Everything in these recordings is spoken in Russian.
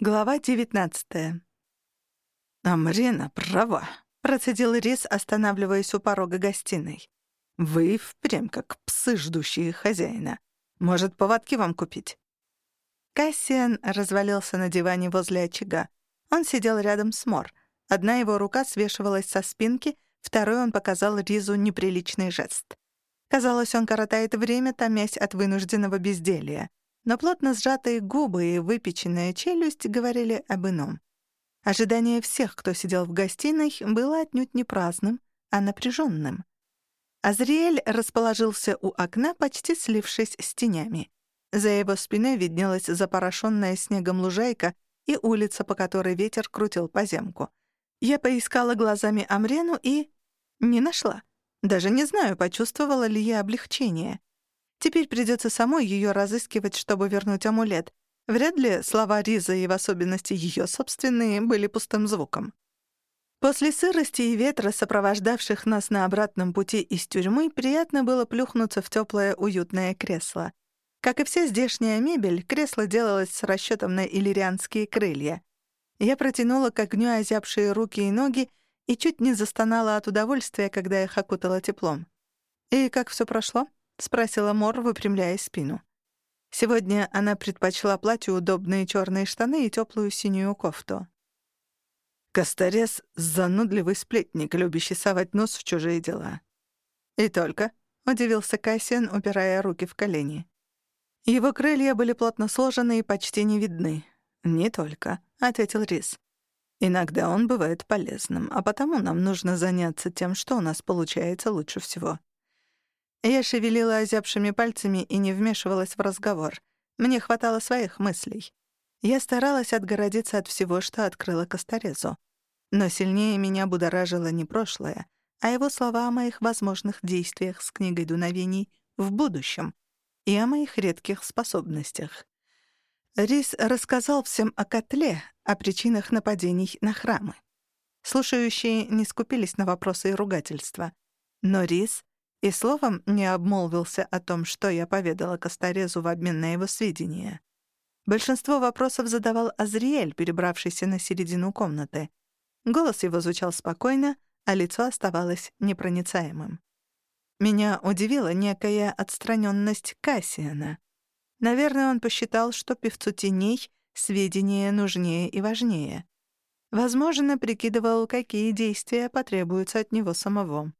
Глава 19 «Амрина права», — процедил Рис, останавливаясь у порога гостиной. «Вы впрямь как псы, ждущие хозяина. Может, поводки вам купить?» Кассиан развалился на диване возле очага. Он сидел рядом с Мор. Одна его рука свешивалась со спинки, второй он показал Ризу неприличный жест. Казалось, он коротает время, томясь от вынужденного безделья — но плотно сжатые губы и выпеченная челюсть говорили об ином. Ожидание всех, кто сидел в гостиной, было отнюдь не праздным, а напряженным. Азриэль расположился у окна, почти слившись с тенями. За его спиной виднелась запорошенная снегом лужайка и улица, по которой ветер крутил поземку. Я поискала глазами Амрену и... не нашла. Даже не знаю, почувствовала ли я облегчение. Теперь придется самой ее разыскивать, чтобы вернуть амулет. Вряд ли слова Риза и в особенности ее собственные были пустым звуком. После сырости и ветра, сопровождавших нас на обратном пути из тюрьмы, приятно было плюхнуться в теплое уютное кресло. Как и вся здешняя мебель, кресло делалось с расчетом на иллирианские крылья. Я протянула к огню озябшие руки и ноги и чуть не застонала от удовольствия, когда их окутала теплом. «И как все прошло?» — спросила Мор, выпрямляя спину. Сегодня она предпочла платью удобные черные штаны и теплую синюю кофту. Косторез — занудливый сплетник, любящий совать нос в чужие дела. «И только», — удивился Кассиан, упирая руки в колени. Его крылья были плотно сложены и почти не видны. «Не только», — ответил Рис. «Иногда он бывает полезным, а потому нам нужно заняться тем, что у нас получается лучше всего. Я шевелила озябшими пальцами и не вмешивалась в разговор. Мне хватало своих мыслей. Я старалась отгородиться от всего, что открыла Косторезу. Но сильнее меня будоражило не прошлое, а его слова о моих возможных действиях с книгой дуновений в будущем и о моих редких способностях. Рис рассказал всем о котле, о причинах нападений на храмы. Слушающие не скупились на вопросы и ругательства. Но Рис и словом не обмолвился о том, что я поведала Косторезу в обмен на его сведения. Большинство вопросов задавал Азриэль, перебравшийся на середину комнаты. Голос его звучал спокойно, а лицо оставалось непроницаемым. Меня удивила некая отстраненность Кассиана. Наверное, он посчитал, что певцу теней сведения нужнее и важнее. Возможно, прикидывал, какие действия потребуются от него самого.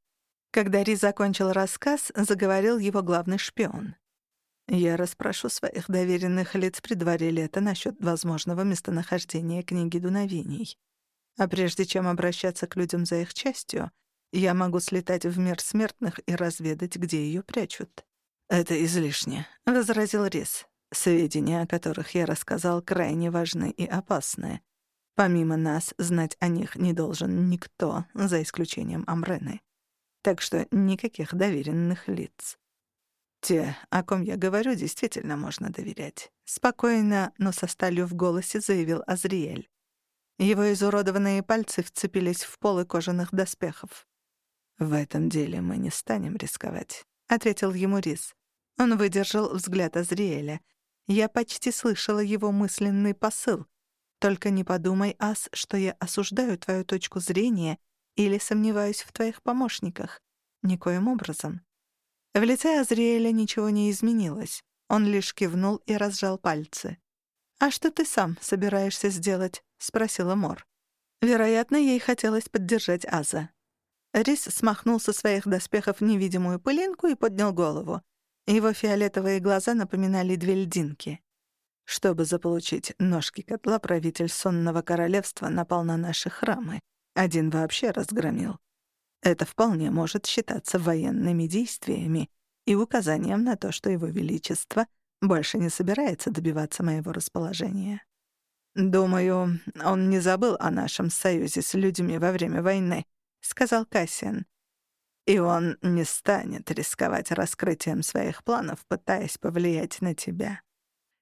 Когда Ри закончил рассказ, заговорил его главный шпион. «Я расспрошу своих доверенных лиц при дворе лета насчет возможного местонахождения книги дуновений. А прежде чем обращаться к людям за их частью, я могу слетать в мир смертных и разведать, где ее прячут». «Это излишне», — возразил Рис. «Сведения, о которых я рассказал, крайне важны и опасны. Помимо нас, знать о них не должен никто, за исключением Амрены так что никаких доверенных лиц. Те, о ком я говорю, действительно можно доверять. Спокойно, но со сталью в голосе заявил Азриэль. Его изуродованные пальцы вцепились в полы кожаных доспехов. «В этом деле мы не станем рисковать», — ответил ему Рис. Он выдержал взгляд Азриэля. Я почти слышала его мысленный посыл. «Только не подумай, Ас, что я осуждаю твою точку зрения или сомневаюсь в твоих помощниках. Никоим образом. В лице Азриэля ничего не изменилось. Он лишь кивнул и разжал пальцы. «А что ты сам собираешься сделать?» — спросила Мор. Вероятно, ей хотелось поддержать Аза. Рис смахнул со своих доспехов невидимую пылинку и поднял голову. Его фиолетовые глаза напоминали две льдинки. Чтобы заполучить ножки котла, правитель сонного королевства напал на наши храмы. Один вообще разгромил. Это вполне может считаться военными действиями и указанием на то, что Его Величество больше не собирается добиваться моего расположения. «Думаю, он не забыл о нашем союзе с людьми во время войны», — сказал Кассиан. «И он не станет рисковать раскрытием своих планов, пытаясь повлиять на тебя.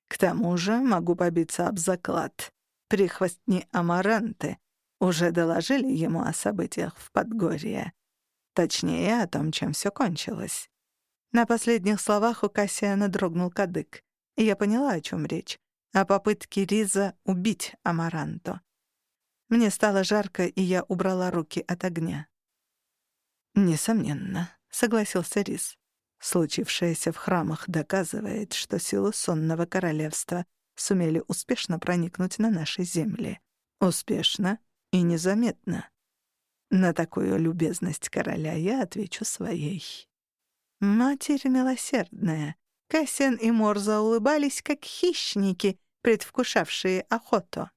К тому же могу побиться об заклад. Прихвостни Амаранты уже доложили ему о событиях в Подгорье. Точнее, о том, чем все кончилось. На последних словах у Кассиана дрогнул кадык. И я поняла, о чем речь. о попытке Риза убить Амаранто. Мне стало жарко, и я убрала руки от огня. «Несомненно», — согласился Риз. «Случившееся в храмах доказывает, что силы сонного королевства сумели успешно проникнуть на наши земли. Успешно и незаметно. На такую любезность короля я отвечу своей». «Матерь милосердная!» Кассиан и Морза улыбались, как хищники, предвкушавшие охоту.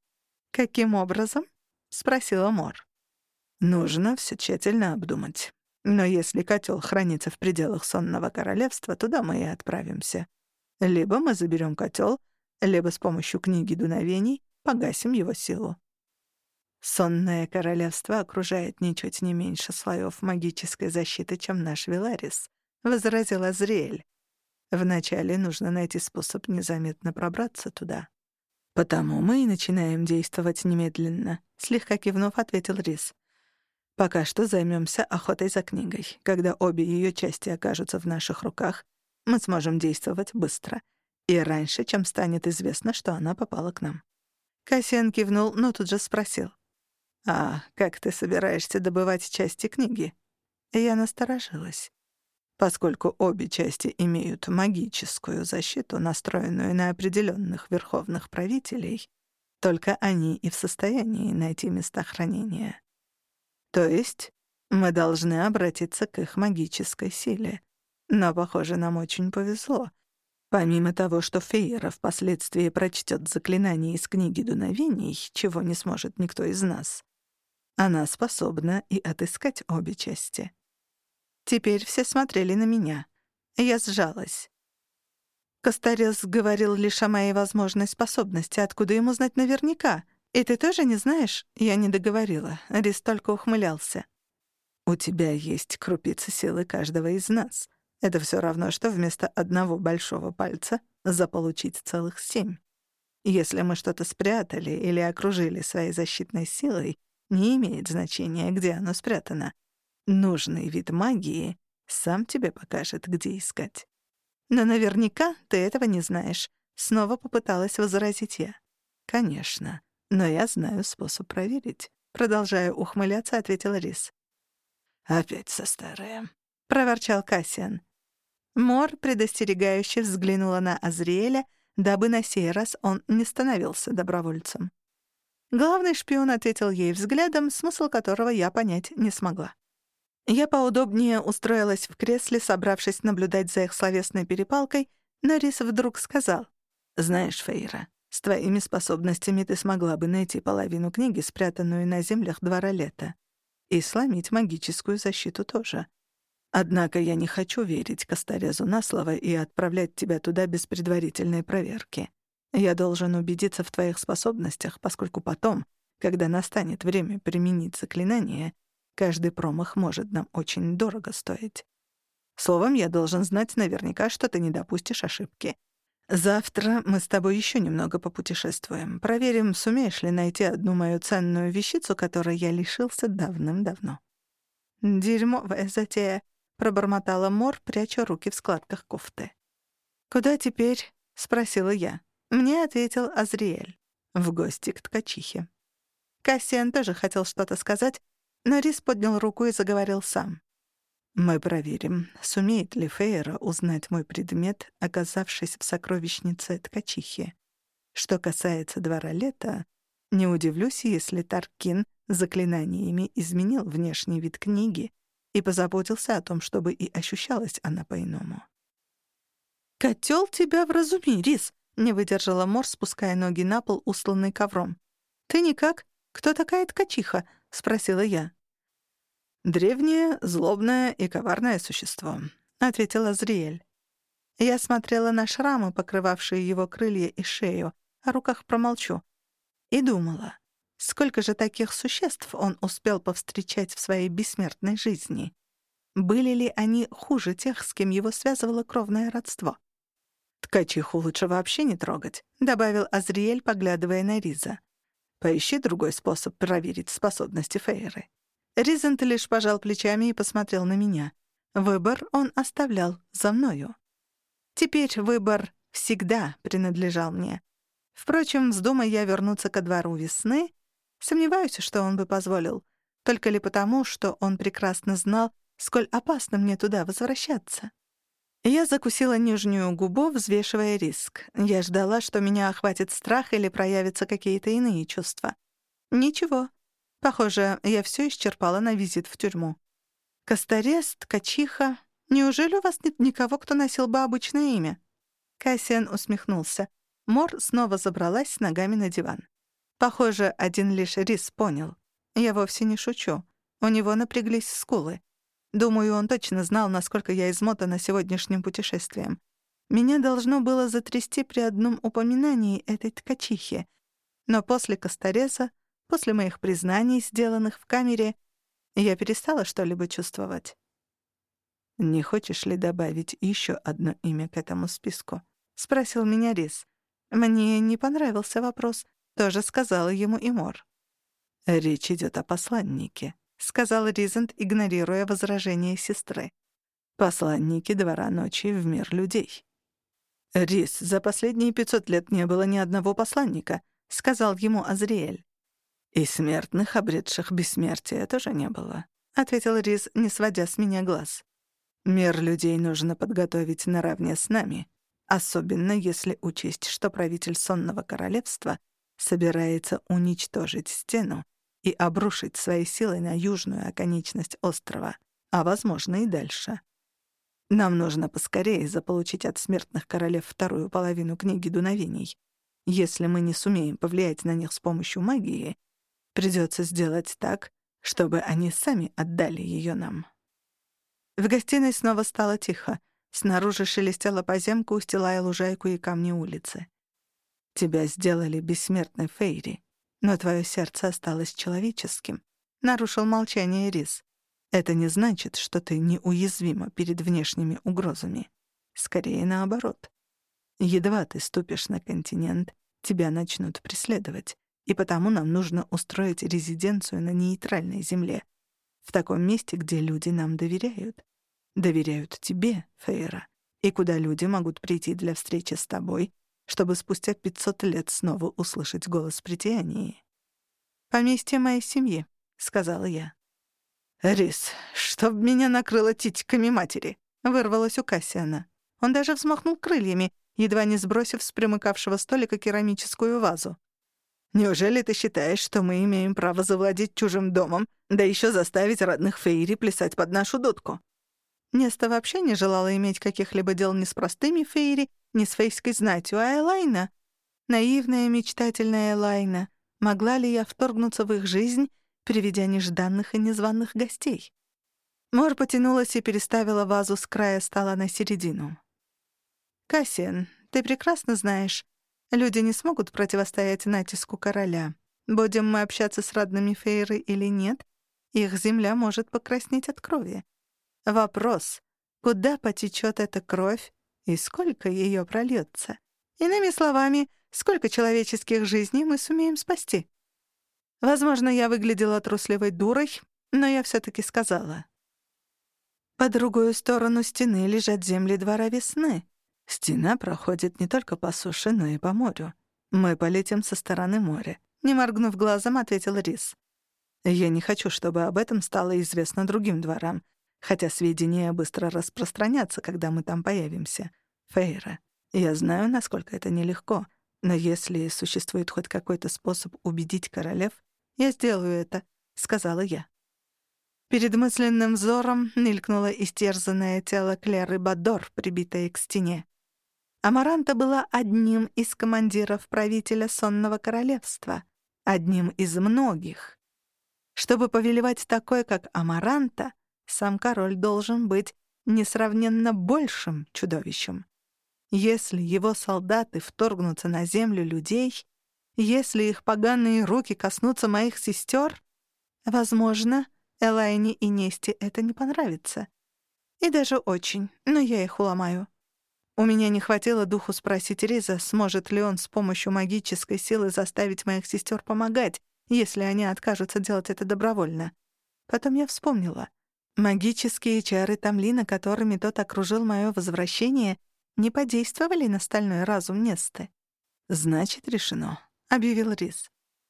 «Каким образом?» — спросила Мор. «Нужно все тщательно обдумать. Но если котел хранится в пределах сонного королевства, туда мы и отправимся. Либо мы заберем котел, либо с помощью книги дуновений погасим его силу. Сонное королевство окружает ничуть не меньше слоев магической защиты, чем наш Веларис, — возразил Азриэль. Вначале нужно найти способ незаметно пробраться туда. Потому мы и начинаем действовать немедленно, слегка кивнув, ответил Рис. Пока что займемся охотой за книгой. Когда обе ее части окажутся в наших руках, мы сможем действовать быстро. И раньше, чем станет известно, что она попала к нам. Кассиан кивнул, но тут же спросил. «А как ты собираешься добывать части книги?» Я насторожилась. Поскольку обе части имеют магическую защиту, настроенную на определенных верховных правителей, только они и в состоянии найти места хранения. То есть мы должны обратиться к их магической силе. Но, похоже, нам очень повезло. Помимо того, что Фейера впоследствии прочтет заклинание из книги дуновений, чего не сможет никто из нас, она способна и отыскать обе части. Теперь все смотрели на меня. Я сжалась. Костарес говорил лишь о моей возможной способности, откуда ему знать наверняка. И ты тоже не знаешь? Я не договорила. Рис только ухмылялся. У тебя есть крупицы силы каждого из нас. Это все равно, что вместо одного большого пальца заполучить целых семь. Если мы что-то спрятали или окружили своей защитной силой, не имеет значения, где оно спрятано. Нужный вид магии сам тебе покажет, где искать. Но наверняка ты этого не знаешь. Снова попыталась возразить я. Конечно, но я знаю способ проверить. Продолжая ухмыляться, ответил Рис. «Опять со старая», — проворчал Кассиан. Мор предостерегающе взглянула на Азриэля, дабы на сей раз он не становился добровольцем. Главный шпион ответил ей взглядом, смысл которого я понять не смогла. Я поудобнее устроилась в кресле, собравшись наблюдать за их словесной перепалкой, но Рис вдруг сказал. «Знаешь, Фейра, с твоими способностями ты смогла бы найти половину книги, спрятанную на землях двора лета, и сломить магическую защиту тоже. Однако я не хочу верить Косторезу на слово и отправлять тебя туда без предварительной проверки. Я должен убедиться в твоих способностях, поскольку потом, когда настанет время применить заклинание, Каждый промах может нам очень дорого стоить. Словом, я должен знать наверняка, что ты не допустишь ошибки. Завтра мы с тобой еще немного попутешествуем. Проверим, сумеешь ли найти одну мою ценную вещицу, которой я лишился давным-давно». «Дерьмовая затея», — пробормотала Мор, пряча руки в складках кофты. «Куда теперь?» — спросила я. Мне ответил Азриэль. «В гости к ткачихе». Кассиан тоже хотел что-то сказать, но Рис поднял руку и заговорил сам. «Мы проверим, сумеет ли Фейера узнать мой предмет, оказавшись в сокровищнице ткачихи. Что касается двора лета, не удивлюсь, если Таркин заклинаниями изменил внешний вид книги и позаботился о том, чтобы и ощущалась она по-иному. «Котёл тебя вразуми, Рис!» — не выдержала Мор, спуская ноги на пол, усланный ковром. «Ты никак? Кто такая ткачиха?» — спросила я. «Древнее, злобное и коварное существо», — ответила Зриэль. Я смотрела на шрамы, покрывавшие его крылья и шею, о руках промолчу, и думала, сколько же таких существ он успел повстречать в своей бессмертной жизни. Были ли они хуже тех, с кем его связывало кровное родство? «Ткачиху лучше вообще не трогать», — добавил Азриэль, поглядывая на Риза. «Поищи другой способ проверить способности Фейры». Ризент лишь пожал плечами и посмотрел на меня. Выбор он оставлял за мною. Теперь выбор всегда принадлежал мне. Впрочем, вздумай я вернуться ко двору весны, сомневаюсь, что он бы позволил. Только ли потому, что он прекрасно знал, сколь опасно мне туда возвращаться. Я закусила нижнюю губу, взвешивая риск. Я ждала, что меня охватит страх или проявятся какие-то иные чувства. Ничего. Похоже, я все исчерпала на визит в тюрьму. Костарест, Ткачиха. Неужели у вас нет никого, кто носил бы обычное имя? Кассиан усмехнулся. Мор снова забралась с ногами на диван. Похоже, один лишь Рис понял. Я вовсе не шучу. У него напряглись скулы. Думаю, он точно знал, насколько я измотана сегодняшним путешествием. Меня должно было затрясти при одном упоминании этой ткачихи. Но после Костореза, после моих признаний, сделанных в камере, я перестала что-либо чувствовать. «Не хочешь ли добавить еще одно имя к этому списку?» — спросил меня Рис. Мне не понравился вопрос. Тоже сказала ему и Мор. «Речь идет о посланнике», — сказал Ризент, игнорируя возражение сестры. «Посланники двора ночи в мир людей». «Риз, за последние пятьсот лет не было ни одного посланника», — сказал ему Азриэль. «И смертных, обретших бессмертие, тоже не было», — ответил Риз, не сводя с меня глаз. «Мир людей нужно подготовить наравне с нами, особенно если учесть, что правитель Сонного Королевства собирается уничтожить стену, и обрушить своей силой на южную оконечность острова, а, возможно, и дальше. Нам нужно поскорее заполучить от смертных королев вторую половину книги дуновений. Если мы не сумеем повлиять на них с помощью магии, придется сделать так, чтобы они сами отдали ее нам. В гостиной снова стало тихо. Снаружи шелестела поземка, устилая лужайку и камни улицы. «Тебя сделали бессмертной Фейри», но твое сердце осталось человеческим. Нарушил молчание Рис. Это не значит, что ты неуязвима перед внешними угрозами. Скорее наоборот. Едва ты ступишь на континент, тебя начнут преследовать, и потому нам нужно устроить резиденцию на нейтральной земле, в таком месте, где люди нам доверяют. Доверяют тебе, Фейра, и куда люди могут прийти для встречи с тобой чтобы спустя 500 лет снова услышать голос притянии. «Поместье моей семьи», — сказала я. «Рис, чтоб меня накрыло титьками матери», — вырвалось у Кассиана. Он даже взмахнул крыльями, едва не сбросив с примыкавшего столика керамическую вазу. «Неужели ты считаешь, что мы имеем право завладеть чужим домом, да еще заставить родных Фейри плясать под нашу дудку?» Неста вообще не желала иметь каких-либо дел ни с простыми Фейри, не с фейской знатью, а Элайна. Наивная, мечтательная Элайна. Могла ли я вторгнуться в их жизнь, приведя нежданных и незваных гостей? Мор потянулась и переставила вазу с края стола на середину. «Кассиан, ты прекрасно знаешь, люди не смогут противостоять натиску короля. Будем мы общаться с родными Фейры или нет, их земля может покраснеть от крови. Вопрос, куда потечет эта кровь и сколько ее прольется. Иными словами, сколько человеческих жизней мы сумеем спасти. Возможно, я выглядела трусливой дурой, но я все таки сказала. По другую сторону стены лежат земли двора весны. Стена проходит не только по суше, но и по морю. Мы полетим со стороны моря. Не моргнув глазом, ответил Рис. Я не хочу, чтобы об этом стало известно другим дворам, хотя сведения быстро распространятся, когда мы там появимся. Фейра, я знаю, насколько это нелегко, но если существует хоть какой-то способ убедить королев, я сделаю это, — сказала я. Перед мысленным взором мелькнуло истерзанное тело Клеры Бадор, прибитое к стене. Амаранта была одним из командиров правителя Сонного Королевства, одним из многих. Чтобы повелевать такой, как Амаранта — сам король должен быть несравненно большим чудовищем. Если его солдаты вторгнутся на землю людей, если их поганые руки коснутся моих сестер, возможно, Элайне и Несте это не понравится. И даже очень, но я их уломаю. У меня не хватило духу спросить Риза, сможет ли он с помощью магической силы заставить моих сестер помогать, если они откажутся делать это добровольно. Потом я вспомнила. Магические чары Тамлина, которыми тот окружил мое возвращение, не подействовали на стальной разум Несты. «Значит, решено», — объявил Рис.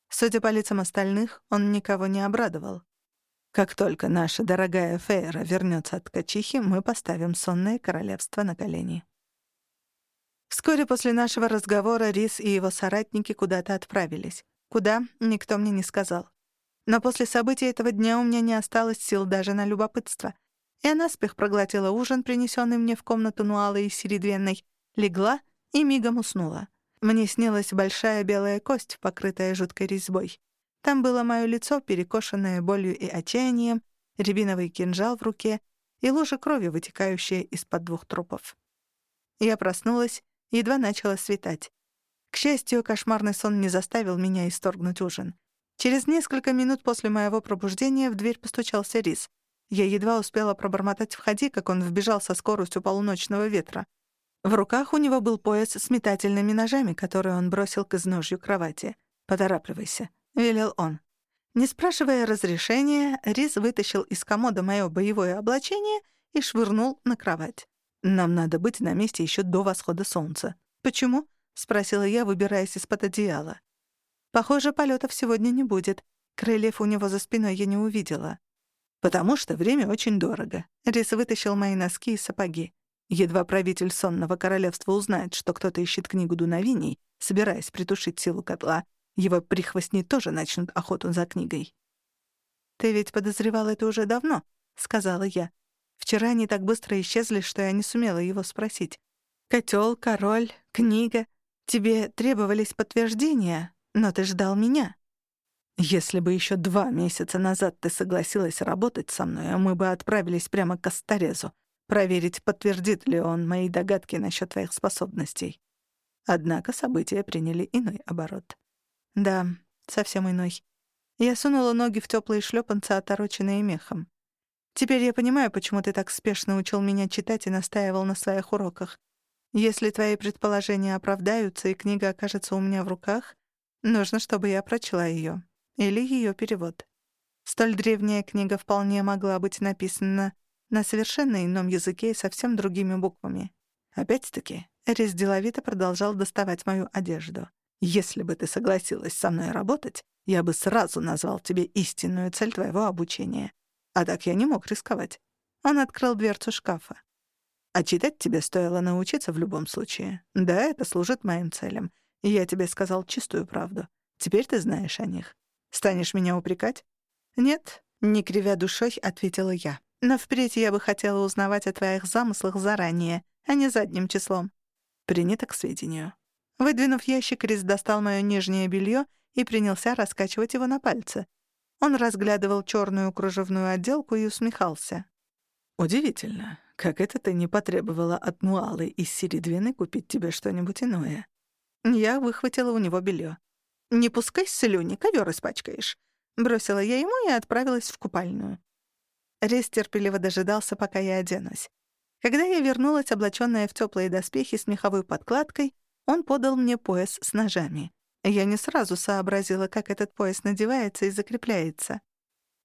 Судя по лицам остальных, он никого не обрадовал. «Как только наша дорогая Фейра вернется от ткачихи, мы поставим сонное королевство на колени». Вскоре после нашего разговора Рис и его соратники куда-то отправились. Куда, никто мне не сказал. Но после событий этого дня у меня не осталось сил даже на любопытство. Я наспех проглотила ужин, принесенный мне в комнату Нуалы и Середвенной, легла и мигом уснула. Мне снилась большая белая кость, покрытая жуткой резьбой. Там было мое лицо, перекошенное болью и отчаянием, рябиновый кинжал в руке и лужа крови, вытекающая из-под двух трупов. Я проснулась, едва начало светать. К счастью, кошмарный сон не заставил меня исторгнуть ужин. Через несколько минут после моего пробуждения в дверь постучался Рис. Я едва успела пробормотать «входи», как он вбежал со скоростью полуночного ветра. В руках у него был пояс с метательными ножами, которые он бросил к изножью кровати. «Поторапливайся», — велел он. Не спрашивая разрешения, Рис вытащил из комода моё боевое облачение и швырнул на кровать. «Нам надо быть на месте еще до восхода солнца». «Почему?» — спросила я, выбираясь из-под одеяла. «Похоже, полетов сегодня не будет. Крыльев у него за спиной я не увидела». «Потому что время очень дорого». Рис вытащил мои носки и сапоги. Едва правитель сонного королевства узнает, что кто-то ищет книгу дуновений, собираясь притушить силу котла, его прихвостни тоже начнут охоту за книгой. «Ты ведь подозревал это уже давно», — сказала я. «Вчера они так быстро исчезли, что я не сумела его спросить. Котел, король, книга. Тебе требовались подтверждения, но ты ждал меня». «Если бы еще два месяца назад ты согласилась работать со мной, мы бы отправились прямо к Астарезу», проверить, подтвердит ли он мои догадки насчет твоих способностей. Однако события приняли иной оборот. Да, совсем иной. Я сунула ноги в теплые шлепанцы, отороченные мехом. Теперь я понимаю, почему ты так спешно учил меня читать и настаивал на своих уроках. Если твои предположения оправдаются и книга окажется у меня в руках, нужно, чтобы я прочла ее. Или ее перевод. Столь древняя книга вполне могла быть написана на совершенно ином языке и совсем другими буквами. Опять-таки, Эрис деловито продолжал доставать мою одежду. «Если бы ты согласилась со мной работать, я бы сразу назвал тебе истинную цель твоего обучения. А так я не мог рисковать». Он открыл дверцу шкафа. «А читать тебе стоило научиться в любом случае. Да, это служит моим целям. И я тебе сказал чистую правду. Теперь ты знаешь о них. Станешь меня упрекать?» «Нет», — не кривя душой, ответила я. Но впредь я бы хотела узнавать о твоих замыслах заранее, а не задним числом. Принято к сведению. Выдвинув ящик, Рис достал моё нижнее белье и принялся раскачивать его на пальце. Он разглядывал черную кружевную отделку и усмехался. «Удивительно, как это ты не потребовала от Нуалы из Сиридвины купить тебе что-нибудь иное?» Я выхватила у него белье. «Не пускай слюни, ковер испачкаешь», — бросила я ему и отправилась в купальную. Рейс терпеливо дожидался, пока я оденусь. Когда я вернулась, облачённая в тёплые доспехи с меховой подкладкой, он подал мне пояс с ножами. Я не сразу сообразила, как этот пояс надевается и закрепляется.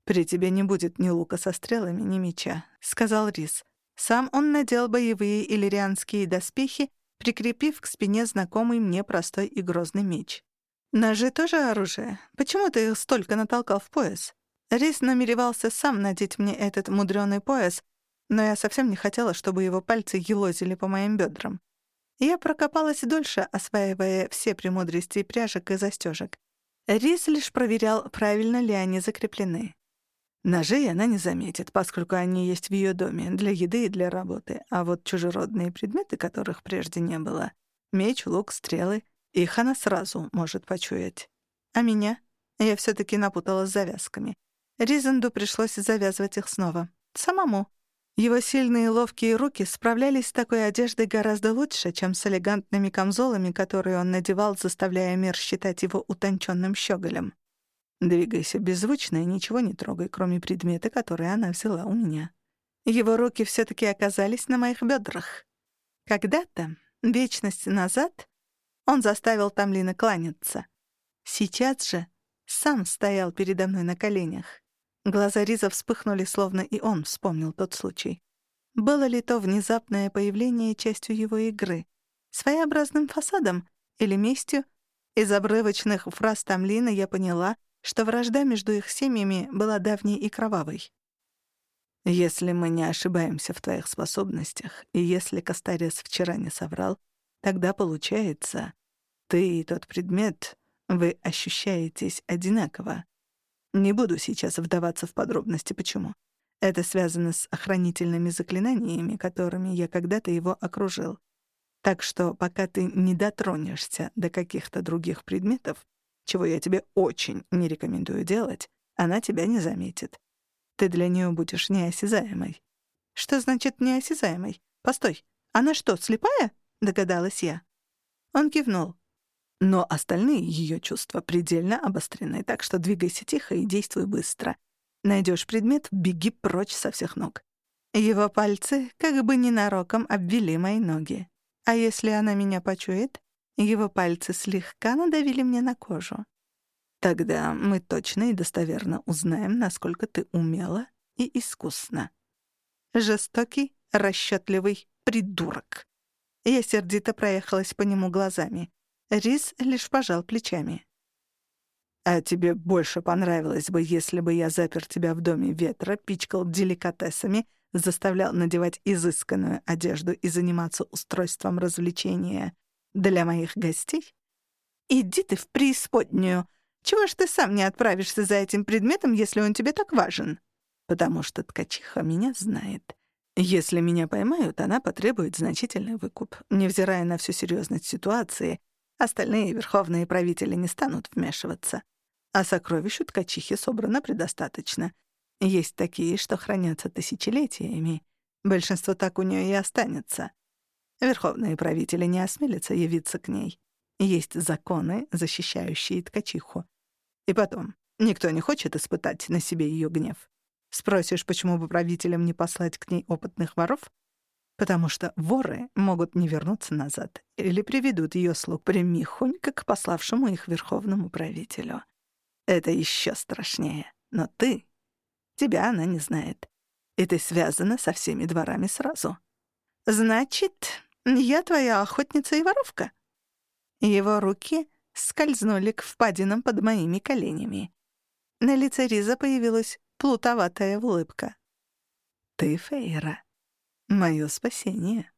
«При тебе не будет ни лука со стрелами, ни меча», — сказал Рис. Сам он надел боевые иллирианские доспехи, прикрепив к спине знакомый мне простой и грозный меч. «Ножи тоже оружие? Почему ты их столько натолкал в пояс?» Рис намеревался сам надеть мне этот мудрёный пояс, но я совсем не хотела, чтобы его пальцы елозили по моим бёдрам. Я прокопалась дольше, осваивая все премудрости пряжек и застёжек. Рис лишь проверял, правильно ли они закреплены. Ножей она не заметит, поскольку они есть в её доме, для еды и для работы, а вот чужеродные предметы, которых прежде не было — меч, лук, стрелы — их она сразу может почуять. А меня? Я всё-таки напутала с завязками. Ризенду пришлось завязывать их снова. Самому. Его сильные ловкие руки справлялись с такой одеждой гораздо лучше, чем с элегантными камзолами, которые он надевал, заставляя мир считать его утонченным щеголем. «Двигайся беззвучно и ничего не трогай, кроме предмета, который она взяла у меня». Его руки все таки оказались на моих бедрах. Когда-то, вечность назад, он заставил Тамлина кланяться. Сейчас же сам стоял передо мной на коленях. Глаза Риза вспыхнули, словно и он вспомнил тот случай. Было ли то внезапное появление частью его игры? Своеобразным фасадом или местью? Из обрывочных фраз Тамлина я поняла, что вражда между их семьями была давней и кровавой. «Если мы не ошибаемся в твоих способностях, и если Кастарес вчера не соврал, тогда получается, ты и тот предмет, вы ощущаетесь одинаково. Не буду сейчас вдаваться в подробности, почему. Это связано с охранительными заклинаниями, которыми я когда-то его окружил. Так что пока ты не дотронешься до каких-то других предметов, чего я тебе очень не рекомендую делать, она тебя не заметит. Ты для нее будешь неосязаемой. Что значит неосязаемой? Постой, она что, слепая? Догадалась я. Он кивнул. Но остальные ее чувства предельно обострены, так что двигайся тихо и действуй быстро. Найдешь предмет — беги прочь со всех ног. Его пальцы как бы ненароком обвели мои ноги. А если она меня почует? Его пальцы слегка надавили мне на кожу. Тогда мы точно и достоверно узнаем, насколько ты умела и искусна. Жестокий, расчетливый придурок. Я сердито проехалась по нему глазами. Рис лишь пожал плечами. «А тебе больше понравилось бы, если бы я запер тебя в доме ветра, пичкал деликатесами, заставлял надевать изысканную одежду и заниматься устройством развлечения для моих гостей? Иди ты в преисподнюю! Чего ж ты сам не отправишься за этим предметом, если он тебе так важен?» «Потому что ткачиха меня знает. Если меня поймают, она потребует значительный выкуп. Невзирая на всю серьезность ситуации, остальные верховные правители не станут вмешиваться. А сокровищ у ткачихи собрано предостаточно. Есть такие, что хранятся тысячелетиями. Большинство так у нее и останется. Верховные правители не осмелятся явиться к ней. Есть законы, защищающие ткачиху. И потом, никто не хочет испытать на себе ее гнев. Спросишь, почему бы правителям не послать к ней опытных воров? Потому что воры могут не вернуться назад или приведут ее слуг прямихонько к пославшему их верховному правителю. Это еще страшнее. Но ты... Тебя она не знает. И ты связана со всеми дворами сразу. Значит, я твоя охотница и воровка. Его руки скользнули к впадинам под моими коленями. На лице Риза появилась плутоватая улыбка. «Ты, Фейра, мое спасение».